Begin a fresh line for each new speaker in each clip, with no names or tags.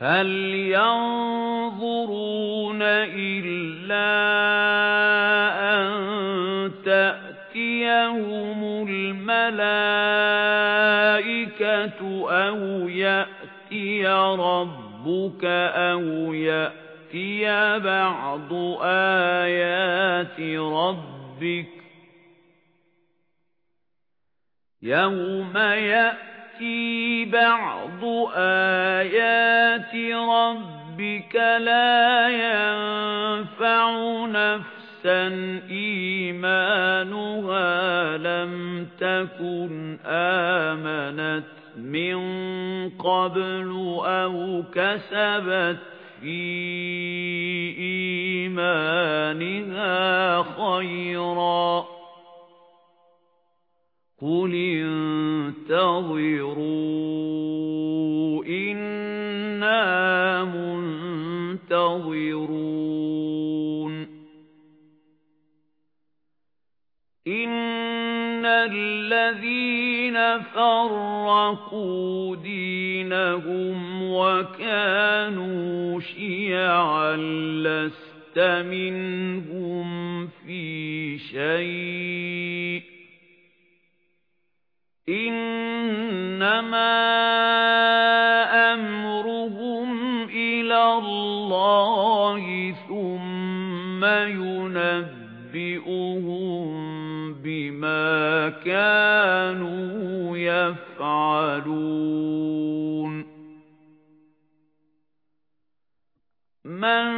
هَلْ يَنظُرُونَ إِلَّا أَن تَأْتِيَهُمُ الْمَلَائِكَةُ أَوْ يَأْتِيَ رَبُّكَ أَوْ يَأْتِيَ بَعْضُ آيَاتِ رَبِّكَ يَوْمَ يَأْتِي بَعْضُ آيَاتِ رَبِّكَ لَا يَنفَعُ نَفْسًا إِيمَانُهَا لَمْ تَكُنْ آمَنَتْ مِنْ قَبْلُ أَوْ كَسَبَتْ فِي إِيمَانِهَا خَيْرًا قُلِ انتَظِرُوا إِنَّا مُنتَظِرُونَ. إِنَّ الَّذِينَ فَرَّقُوا دِينَهُمْ وَكَانُوا شِيَعًا لَّسْتَ مِنْهُمْ فِي شَيْءٍ إِنَّمَا أَمْرُهُمْ إِلَى اللَّهِ ثُمَّ يُنَبِّئُهُم بِمَا كَانُوا يَفْعَلُونَ مَنْ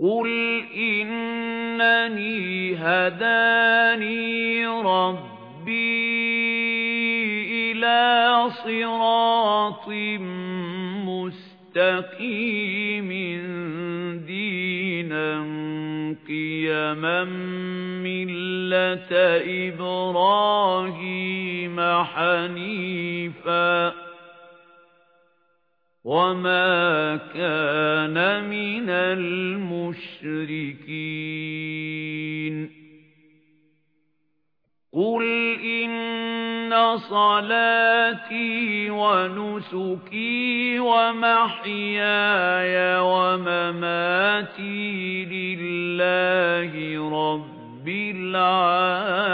قُلْ إِنَّنِي هَدَانِي رَبِّي إِلَى صِرَاطٍ مُسْتَقِيمٍ دِينًا قِيَمًا مِلَّةَ إِبْرَاهِيمَ حَنِيفًا وَمَا كَانَ مِنَ الْمُشْرِكِينَ قُلْ إِنَّ صَلَاتِي وَنُسُكِي وَمَحْيَايَ وَمَمَاتِي لِلَّهِ رَبِّ الْعَالَمِينَ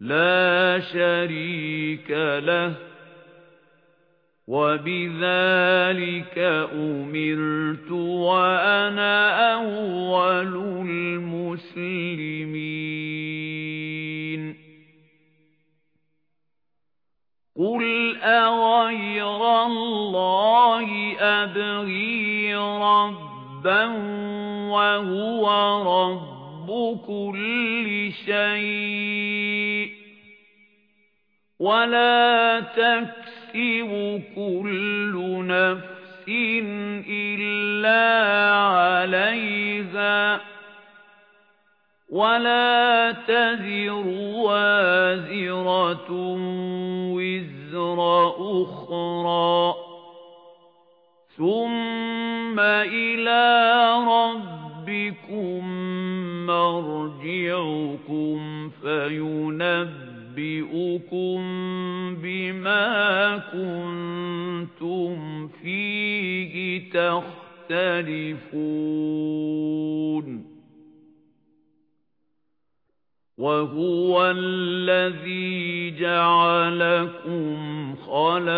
لَا شَرِيكَ لَهُ وَبِذَلِكَ أُمِرْتُ وَأَنَا أَوَّلُ الْمُسْلِمِينَ. قُلْ أَغَيْرَ اللَّهِ أَبْغِي رَبًّا وَهُوَ رَبُّ كُلِّ شَيْءٍ. وَلَا تَكْسِبُ كُلُّ نَفْسٍ إِلَّا عَلَيْهَا وَلَا تَزِرُ وَازِرَةٌ وِزْرَ أُخْرَى ثُمَّ إِلَى رَبِّكُمْ مَرْجِعُكُمْ فَيُنَبِّئُكُم بِمَا كُنتُمْ فِيهِ تَخْتَلِفُونَ. وَهُوَ الَّذِي جَعَلَكُمْ خَلَائِفَ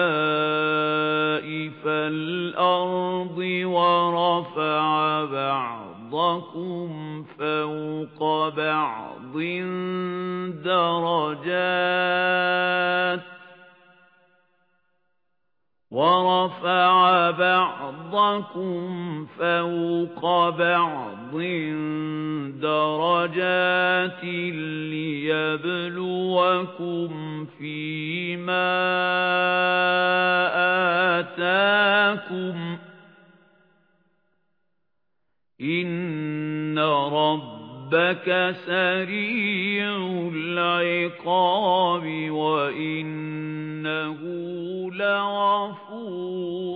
الْأَرْضِ وَرَفَعَ بَعْضَكُمْ فَوْقَ بَعْضٍ. دَرَجَاتٍ وَرَفَعَ بَعْضَكُمْ فَوْقَ بَعْضٍ دَرَجَاتٍ لِيَبْلُوَكُمْ فِيمَا آتَاكُمْ إِنَّ رَبَّكَ سَرِيعُ الْعِقَابِ وَإِنَّهُ لَغَفُورٌ